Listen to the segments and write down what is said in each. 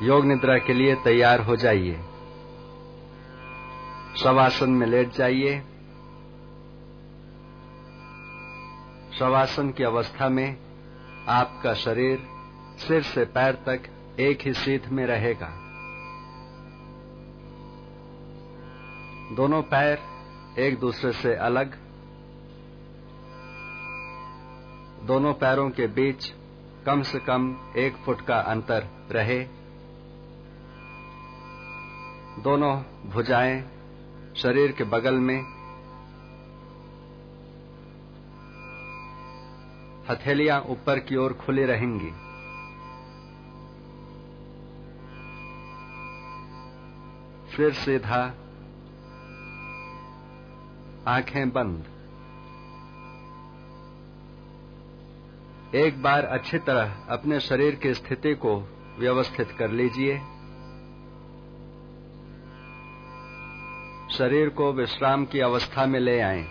योग निद्रा के लिए तैयार हो जाइए। शवासन में लेट जाइए। शवासन की अवस्था में आपका शरीर सिर से पैर तक एक ही सीध में रहेगा। दोनों पैर एक दूसरे से अलग। दोनों पैरों के बीच कम से कम एक फुट का अंतर रहे। दोनों भुजाएँ शरीर के बगल में हथेलियाँ ऊपर की ओर खुली रहेंगी। फिर सीधा आँखें बंद। एक बार अच्छी तरह अपने शरीर की स्थिति को व्यवस्थित कर लीजिए। शरीर को विश्राम की अवस्था में ले आए।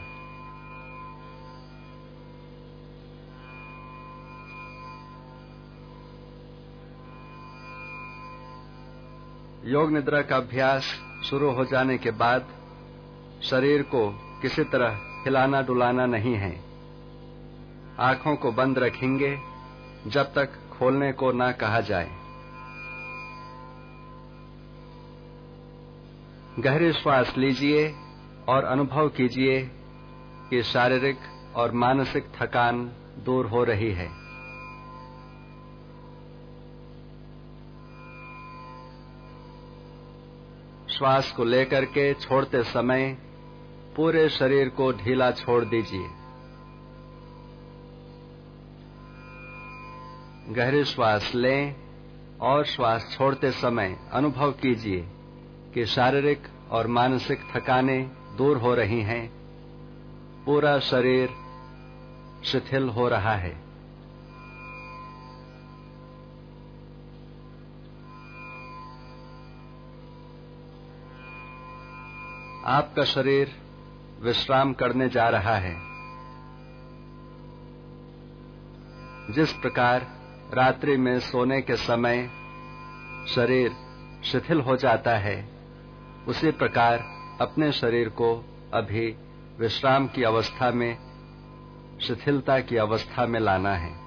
योग निद्रा का अभ्यास शुरू हो जाने के बाद शरीर को किसी तरह हिलाना डुलाना नहीं है। आँखों को बंद रखेंगे जब तक खोलने को ना कहा जाए। गहरी श्वास लीजिए और अनुभव कीजिए कि शारीरिक और मानसिक थकान दूर हो रही है। श्वास को लेकर के छोड़ते समय पूरे शरीर को ढीला छोड़ दीजिए। गहरी श्वास लें और श्वास छोड़ते समय अनुभव कीजिए। कि शारीरिक और मानसिक थकाने दूर हो रही हैं। पूरा शरीर शिथिल हो रहा है। आपका शरीर विश्राम करने जा रहा है। जिस प्रकार रात्रि में सोने के समय शरीर शिथिल हो जाता है उसी प्रकार अपने शरीर को अभी विश्राम की अवस्था में, शिथिलता की अवस्था में लाना है।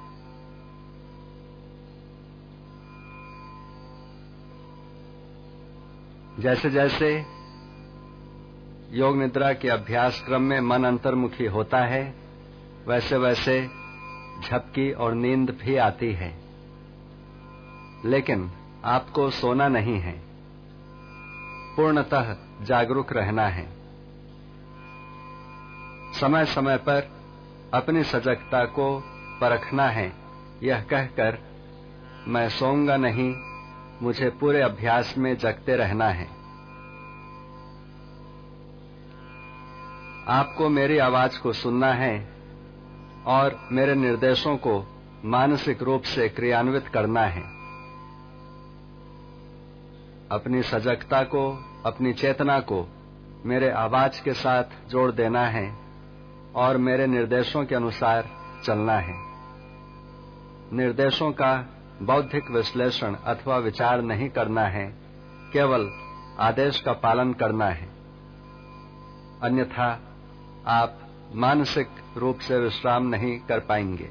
जैसे जैसे योग निद्रा के अभ्यास क्रम में मन अंतर्मुखी होता है वैसे वैसे झपकी और नींद भी आती है। लेकिन आपको सोना नहीं है। पूर्णतः जागरूक रहना है। समय समय पर अपनी सजगता को परखना है। यह कहकर, मैं सोऊँगा नहीं, मुझे पूरे अभ्यास में जगते रहना है। आपको मेरी आवाज़ को सुनना है और मेरे निर्देशों को मानसिक रूप से क्रियान्वित करना है। अपनी सजगता को, अपनी चेतना को मेरे आवाज़ के साथ जोड़ देना है और मेरे निर्देशों के अनुसार चलना है। निर्देशों का बौद्धिक विश्लेषण अथवा विचार नहीं करना है, केवल आदेश का पालन करना है। अन्यथा आप मानसिक रूप से विश्राम नहीं कर पाएँगे।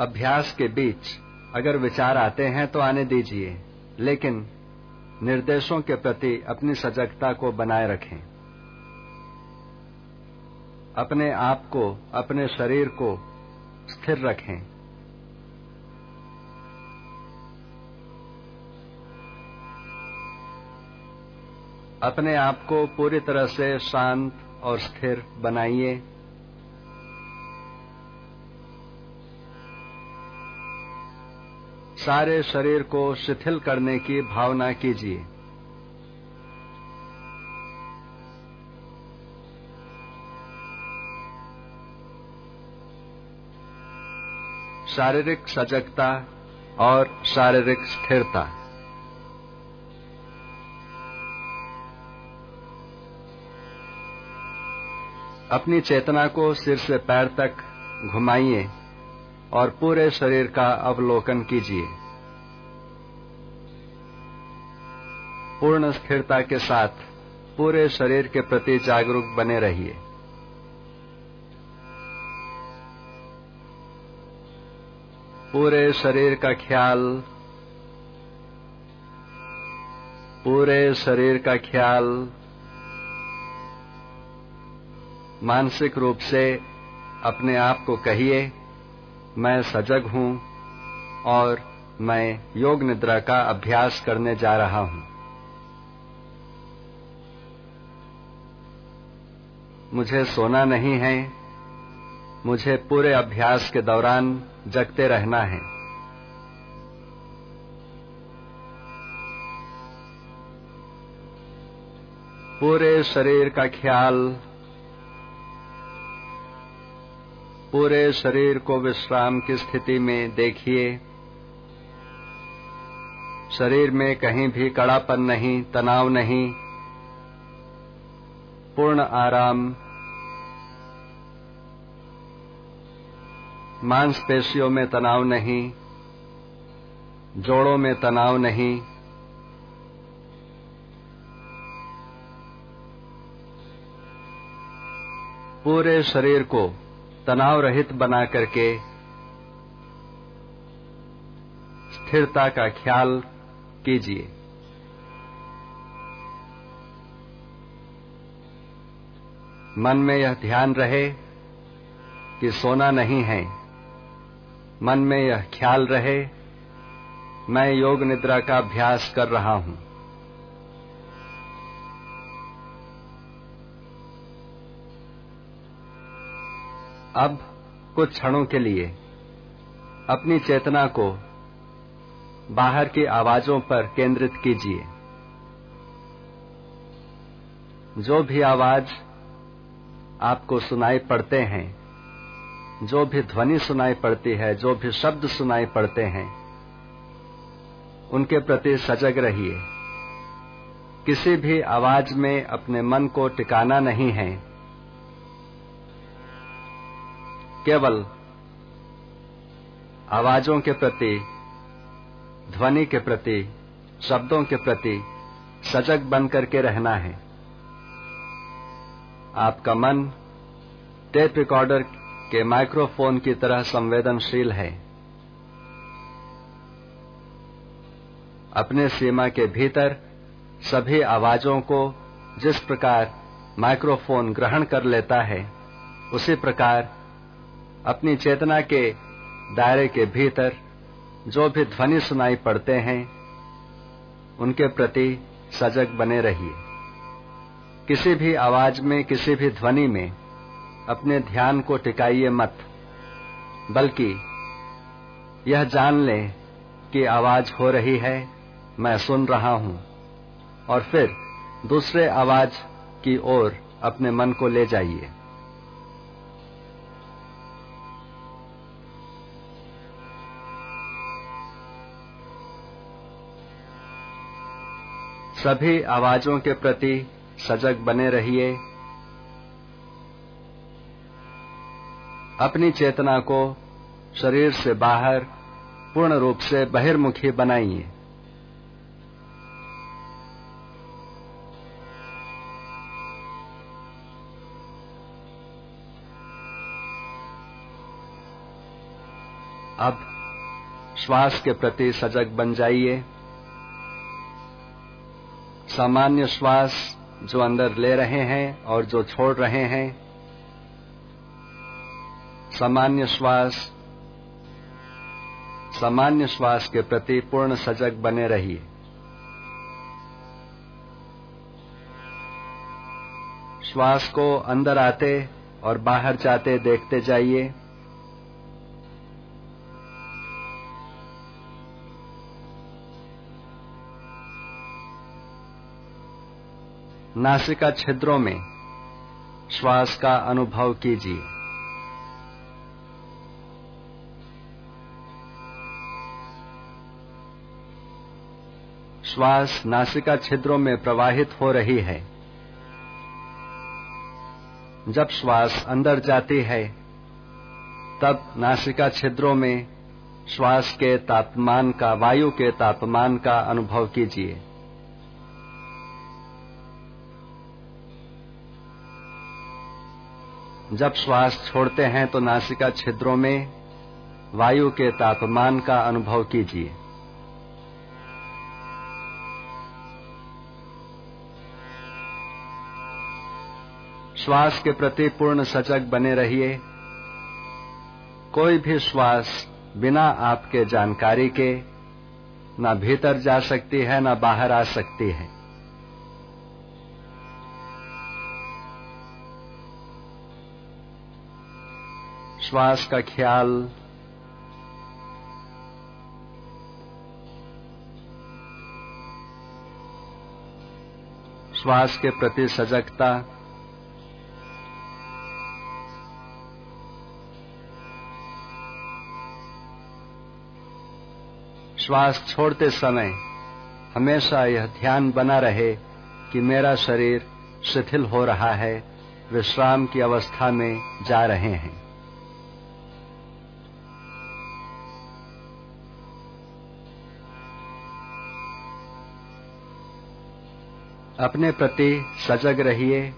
अभ्यास के बीच अगर विचार आते हैं तो आने दीजिए, लेकिन निर्देशों के प्रति अपनी सजगता को बनाए रखें। अपने आप को, अपने शरीर को स्थिर रखें। अपने आप को पूरी तरह से शांत और स्थिर बनाइए। सारे शरीर को शिथिल करने की भावना कीजिए। शारीरिक सजगता और शारीरिक स्थिरता। अपनी चेतना को सिर से पैर तक घुमाइए। और पूरे शरीर का अवलोकन कीजिए। पूर्ण स्थिरता के साथ पूरे शरीर के प्रति जागरूक बने रहिए। पूरे शरीर का ख्याल, पूरे शरीर का ख्याल मानसिक रूप से अपने आप को कहिए। मैं सजग हूँ और मैं योग निद्रा का अभ्यास करने जा रहा हूँ। मुझे सोना नहीं है। मुझे पूरे अभ्यास के दौरान जगते रहना है। पूरे शरीर का ख्याल पूरे शरीर को विश्राम की स्थिति में देखिए। शरीर में कहीं भी कड़ापन नहीं, तनाव नहीं। पूर्ण आराम। मांसपेशियों में तनाव नहीं। जोड़ों में तनाव नहीं। पूरे शरीर को तनाव रहित बना करके स्थिरता का ख्याल कीजिए। मन में यह ध्यान रहे कि सोना नहीं है। मन में यह ख्याल रहे, मैं योग निद्रा का अभ्यास कर रहा हूँ। अब कुछ क्षणों के लिए अपनी चेतना को बाहर की आवाजों पर केंद्रित कीजिए। जो भी आवाज़ आपको सुनाई पड़ते हैं, जो भी ध्वनि सुनाई पड़ती है, जो भी शब्द सुनाई पड़ते हैं, उनके प्रति सजग रहिए। किसी भी आवाज़ में अपने मन को टिकाना नहीं है। केवल आवाजों के प्रति, ध्वनि के प्रति, शब्दों के प्रति सजग बन करके रहना है। आपका मन टेप रिकॉर्डर के माइक्रोफोन की तरह संवेदनशील है। अपने सीमा के भीतर सभी आवाजों को जिस प्रकार माइक्रोफोन ग्रहण कर लेता है, उसी प्रकार अपनी चेतना के दायरे के भीतर जो भी ध्वनि सुनाई पड़ते हैं, उनके प्रति सजग बने रहिए। किसी भी आवाज़ में, किसी भी ध्वनि में अपने ध्यान को टिकाइए मत, बल्कि यह जान लें कि आवाज़ हो रही है, मैं सुन रहा हूँ, और फिर दूसरे आवाज़ की ओर अपने मन को ले जाइए। सभी आवाजों के प्रति सजग बने रहिए। अपनी चेतना को शरीर से बाहर पूर्ण रूप से बहिर्मुखी बनाइए। अब श्वास के प्रति सजग बन जाइए। सामान्य श्वास जो अंदर ले रहे हैं और जो छोड़ रहे हैं, सामान्य श्वास सामान्य श्वास के प्रति पूर्ण सजग बने रहिए। श्वास को अंदर आते और बाहर जाते देखते जाइए। नासिका छिद्रों में श्वास का अनुभव कीजिए। श्वास नासिका छिद्रों में प्रवाहित हो रही है। जब श्वास अंदर जाती है, तब नासिका छिद्रों में श्वास के तापमान का, वायु के तापमान का अनुभव कीजिए। जब श्वास छोड़ते हैं तो नासिका छिद्रों में वायु के तापमान का अनुभव कीजिए। श्वास के प्रति पूर्ण सजग बने रहिए। कोई भी श्वास बिना आपके जानकारी के ना भीतर जा सकती है, न बाहर आ सकती है। श्वास का ख्याल। श्वास के प्रति सजगता। श्वास छोड़ते समय हमेशा यह ध्यान बना रहे कि मेरा शरीर शिथिल हो रहा है, विश्राम की अवस्था में जा रहे हैं। अपने प्रति सजग रहिए।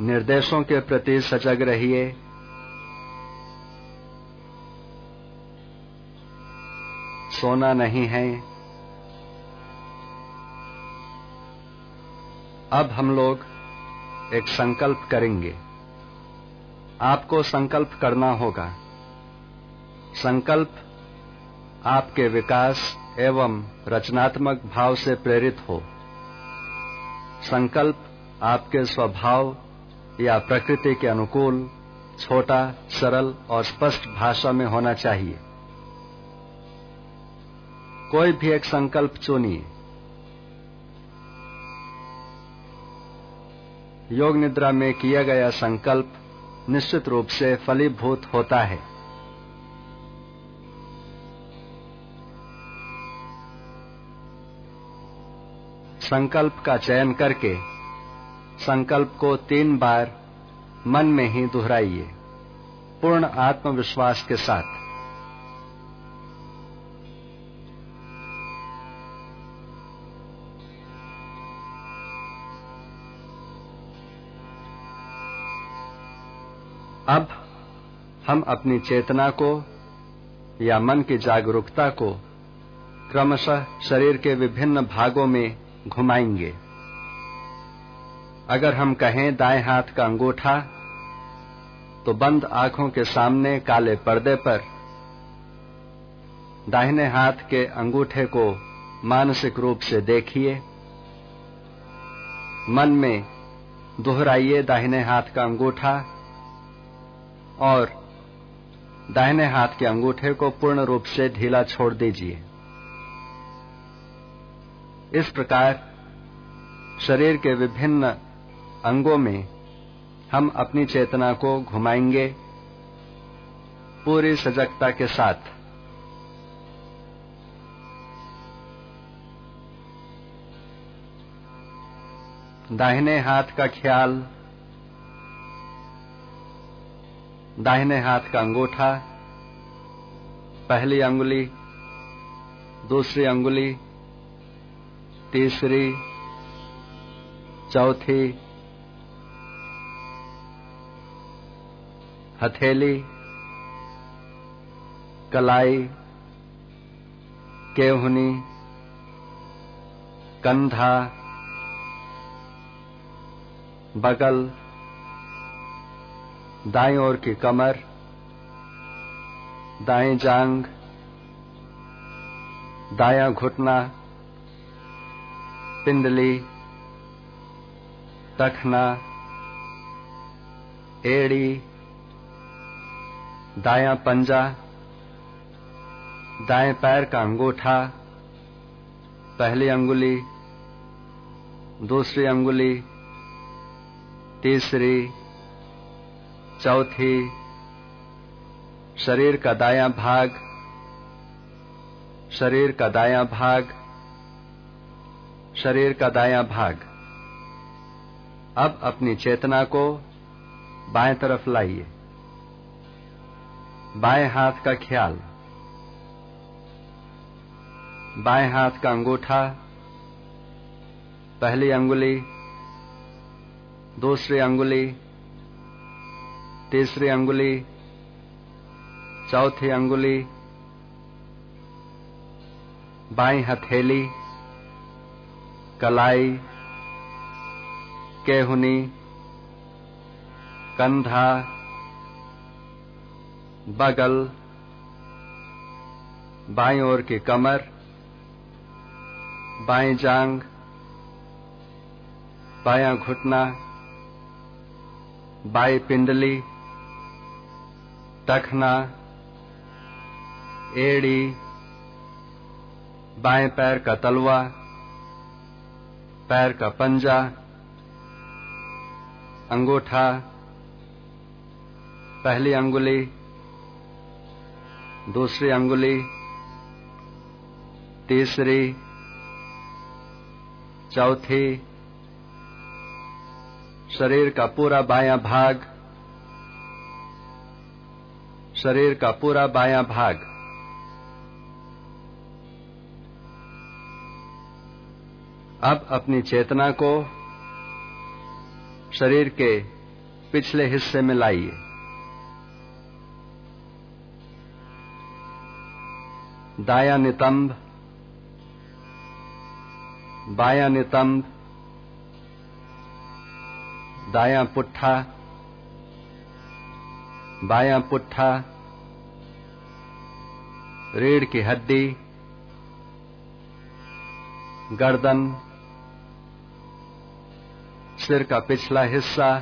निर्देशों के प्रति सजग रहिए। सोना नहीं है। अब हम लोग एक संकल्प करेंगे। आपको संकल्प करना होगा। संकल्प आपके विकास एवं रचनात्मक भाव से प्रेरित हो। संकल्प आपके स्वभाव या प्रकृति के अनुकूल, छोटा, सरल और स्पष्ट भाषा में होना चाहिए। कोई भी एक संकल्प चुनिए। योग निद्रा में किया गया संकल्प निश्चित रूप से फलीभूत होता है। संकल्प का चयन करके संकल्प को तीन बार मन में ही दोहराइए, पूर्ण आत्मविश्वास के साथ। अब हम अपनी चेतना को या मन की जागरूकता को क्रमशः शरीर के विभिन्न भागों में घुमाएँगे। अगर हम कहें दाएँ हाथ का अंगूठा तो बंद आँखों के सामने काले पर्दे पर दाहिने हाथ के अंगूठे को मानसिक रूप से देखिए। मन में दोहराइए दाहिने हाथ का अंगूठा और दाहिने हाथ के अंगूठे को पूर्ण रूप से ढीला छोड़ दीजिए। इस प्रकार शरीर के विभिन्न अंगों में हम अपनी चेतना को घुमाएँगे, पूरी सजगता के साथ। दाहिने हाथ का ख्याल, दाहिने हाथ का अंगूठा, पहली अंगुली, दूसरी अंगुली तीसरी, चौथी, हथेली, कलाई, केहुनी, कंधा, बगल दाएँ ओर की कमर दाएँ जांग दाया घुटना पिंडली टखना एड़ी, दाया पंजा, दाएँ पैर का अंगूठा, पहली अंगुली, दूसरी अंगुली, तीसरी, चौथी, शरीर का दाया भाग, शरीर का दाया भाग शरीर का दायां भाग। अब अपनी चेतना को बाएँ तरफ़ लाइए। बाएँ हाथ का ख्याल। बाएँ हाथ का अंगूठा। पहली अंगुली, दूसरी अंगुली, तीसरी अंगुली, चौथी अंगुली बाई हथेली। कलाई, केहुनी, कंधा, बगल, बाई ओर की कमर, बाई जांग, बाया घुटना, बाई पिंडली टखना एड़ी, बाएँ पैर का तलवा पैर का पंजा, अंगूठा, पहली अंगुली, दूसरी अंगुली, तीसरी, चौथी, शरीर का पूरा बायां भाग, शरीर का पूरा बायां भाग। अब अपनी चेतना को शरीर के पिछले हिस्से में लाइए। दाया नितंब, बाया नितंब, दाया पुट्ठा, बाया पुट्ठा, रीढ़ की हड्डी, गर्दन सिर का पिछला हिस्सा,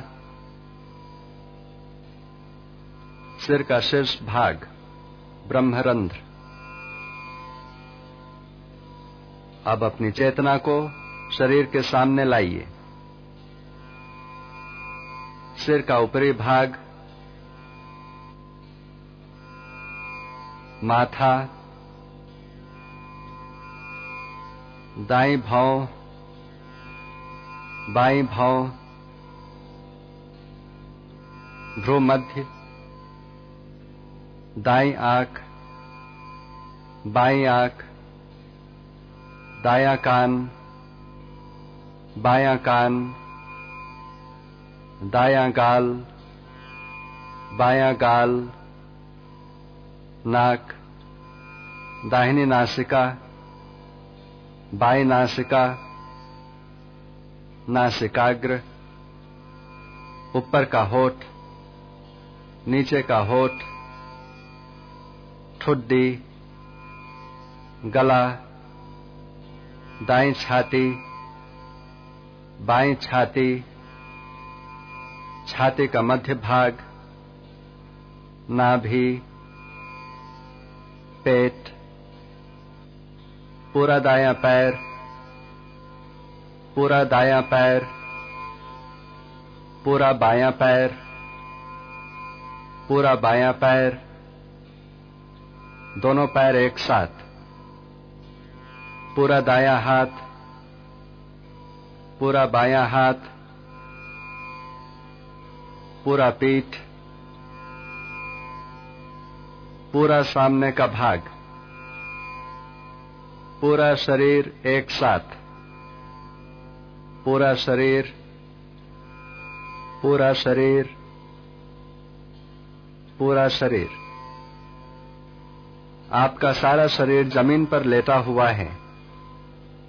सिर का शीर्ष भाग, ब्रह्मरंध्र। अब अपनी चेतना को शरीर के सामने लाइए। सिर का ऊपरी भाग, माथा दाई भाव बाई भाव भ्रू मध्य दाई आँख बाई आँख, दाया कान, बाया कान, दाया गाल, बाया गाल, नाक, दाहिनी नासिका बाई नासिका नासिकाग्र, ऊपर का होठ, नीचे का होठ, ठुड्डी, गला दाई छाती बाई छाती छाती का मध्य भाग, नाभि, पेट, पूरा दाया पैर पूरा दाया पैर, पूरा बायां पैर, पूरा बायां पैर, दोनों पैर एक साथ, पूरा दाया हाथ, पूरा बायां हाथ, पूरा पीठ, पूरा सामने का भाग, पूरा शरीर एक साथ। पूरा शरीर पूरा शरीर पूरा शरीर। आपका सारा शरीर ज़मीन पर लेटा हुआ है।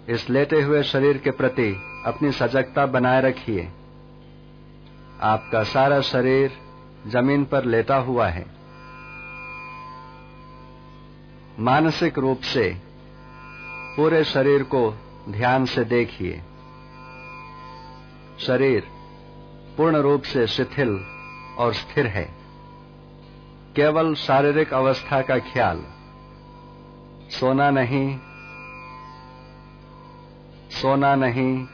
इस लेटे हुए शरीर के प्रति अपनी सजगता बनाए रखिए। आपका सारा शरीर ज़मीन पर लेटा हुआ है। मानसिक रूप से पूरे शरीर को ध्यान से देखिए। शरीर पूर्ण रूप से शिथिल और स्थिर है। केवल शारीरिक अवस्था का ख्याल, सोना नहीं सोना नहीं,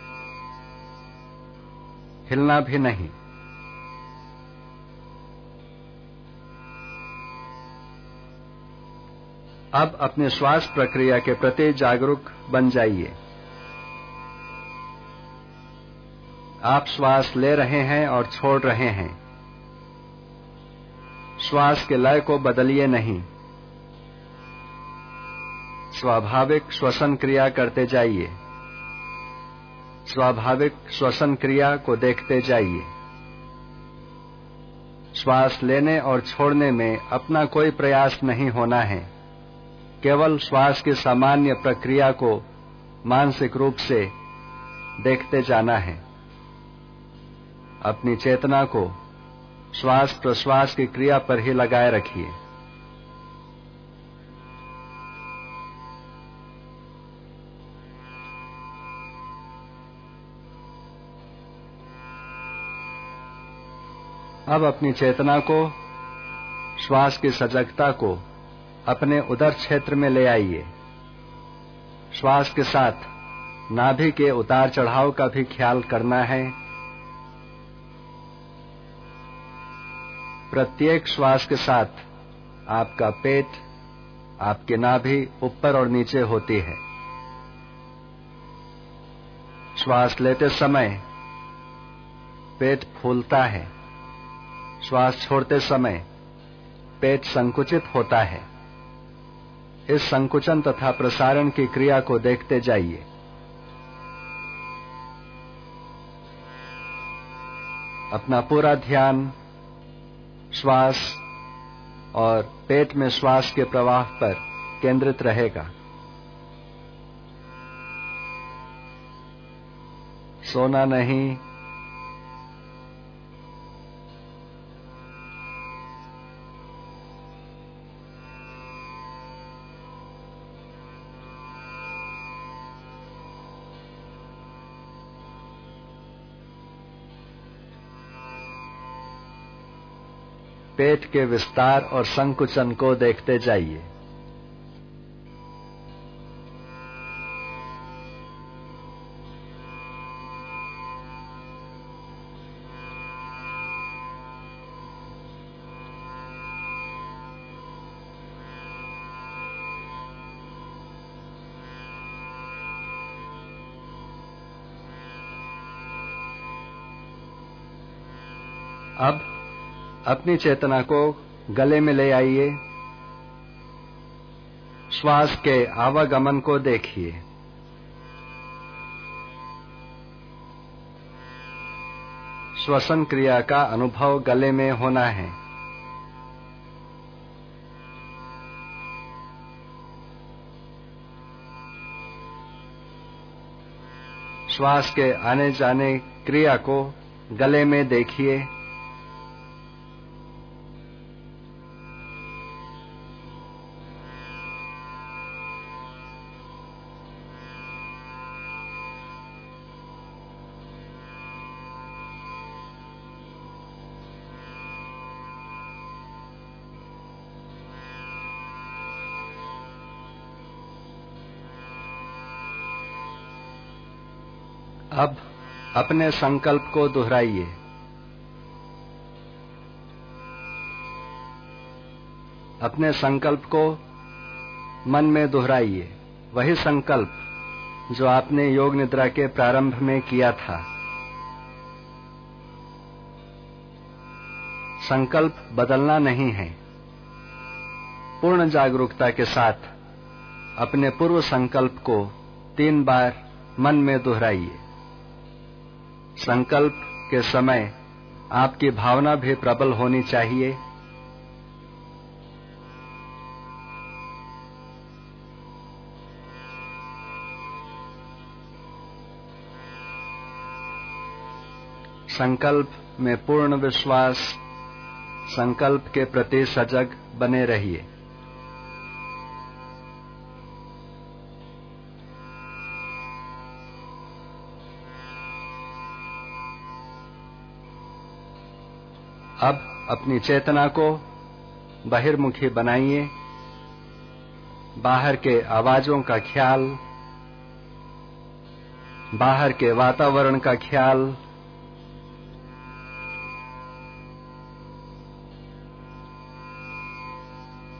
हिलना भी नहीं। अब अपने श्वास प्रक्रिया के प्रति जागरूक बन जाइए। आप श्वास ले रहे हैं और छोड़ रहे हैं। श्वास के लय को बदलिए नहीं। स्वाभाविक श्वसन क्रिया करते जाइए। स्वाभाविक श्वसन क्रिया को देखते जाइए। श्वास लेने और छोड़ने में अपना कोई प्रयास नहीं होना है। केवल श्वास की सामान्य प्रक्रिया को मानसिक रूप से देखते जाना है। अपनी चेतना को श्वास प्रश्वास की क्रिया पर ही लगाए रखिए। अब अपनी चेतना को, श्वास की सजगता को अपने उदर क्षेत्र में ले आइए। श्वास के साथ नाभि के उतार चढ़ाव का भी ख्याल करना है। प्रत्येक श्वास के साथ आपका पेट आपके नाभि ऊपर और नीचे होती है। श्वास लेते समय पेट फूलता है। श्वास छोड़ते समय पेट संकुचित होता है। इस संकुचन तथा प्रसारण की क्रिया को देखते जाइए। अपना पूरा ध्यान श्वास और पेट में श्वास के प्रवाह पर केंद्रित रहेगा। सोना नहीं पेट के विस्तार और संकुचन को देखते जाइए। अब अपनी चेतना को गले में ले आइए। श्वास के आवागमन को देखिए। श्वसन क्रिया का अनुभव गले में होना है। श्वास के आने जाने क्रिया को गले में देखिए। अपने संकल्प को दोहराइए। अपने संकल्प को मन में दोहराइए। वही संकल्प जो आपने योग निद्रा के प्रारंभ में किया था। संकल्प बदलना नहीं है। पूर्ण जागरूकता के साथ अपने पूर्व संकल्प को तीन बार मन में दोहराइए। संकल्प के समय आपकी भावना भी प्रबल होनी चाहिए। संकल्प में पूर्ण विश्वास, संकल्प के प्रति सजग बने रहिए। अब अपनी चेतना को बहिर्मुखी बनाइए। बाहर के आवाजों का ख्याल, बाहर के वातावरण का ख्याल,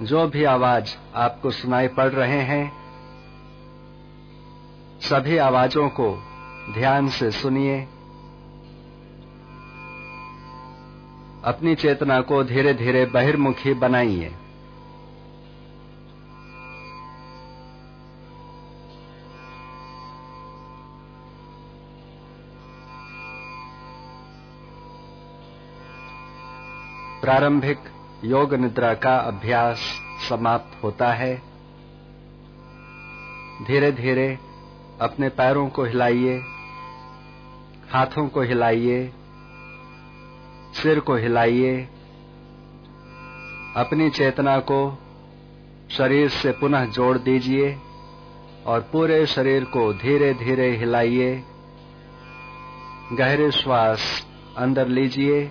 जो भी आवाज़ आपको सुनाई पड़ रहे हैं, सभी आवाजों को ध्यान से सुनिए। अपनी चेतना को धीरे धीरे बहिर्मुखी बनाइए। प्रारंभिक योग निद्रा का अभ्यास समाप्त होता है। धीरे धीरे अपने पैरों को हिलाइए, हाथों को हिलाइए सिर को हिलाइए, अपनी चेतना को शरीर से पुनः जोड़ दीजिए और पूरे शरीर को धीरे धीरे हिलाइए। गहरे श्वास अंदर लीजिए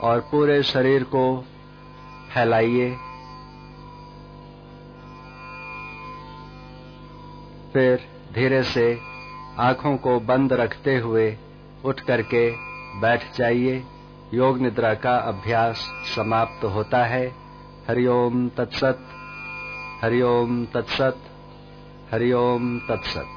और पूरे शरीर को फैलाइए। फिर धीरे से आँखों को बंद रखते हुए उठ करके बैठ जाइए। योग निद्रा का अभ्यास समाप्त होता है। हरिओम तत्सत। हरिओम तत्सत। हरिओम तत्सत।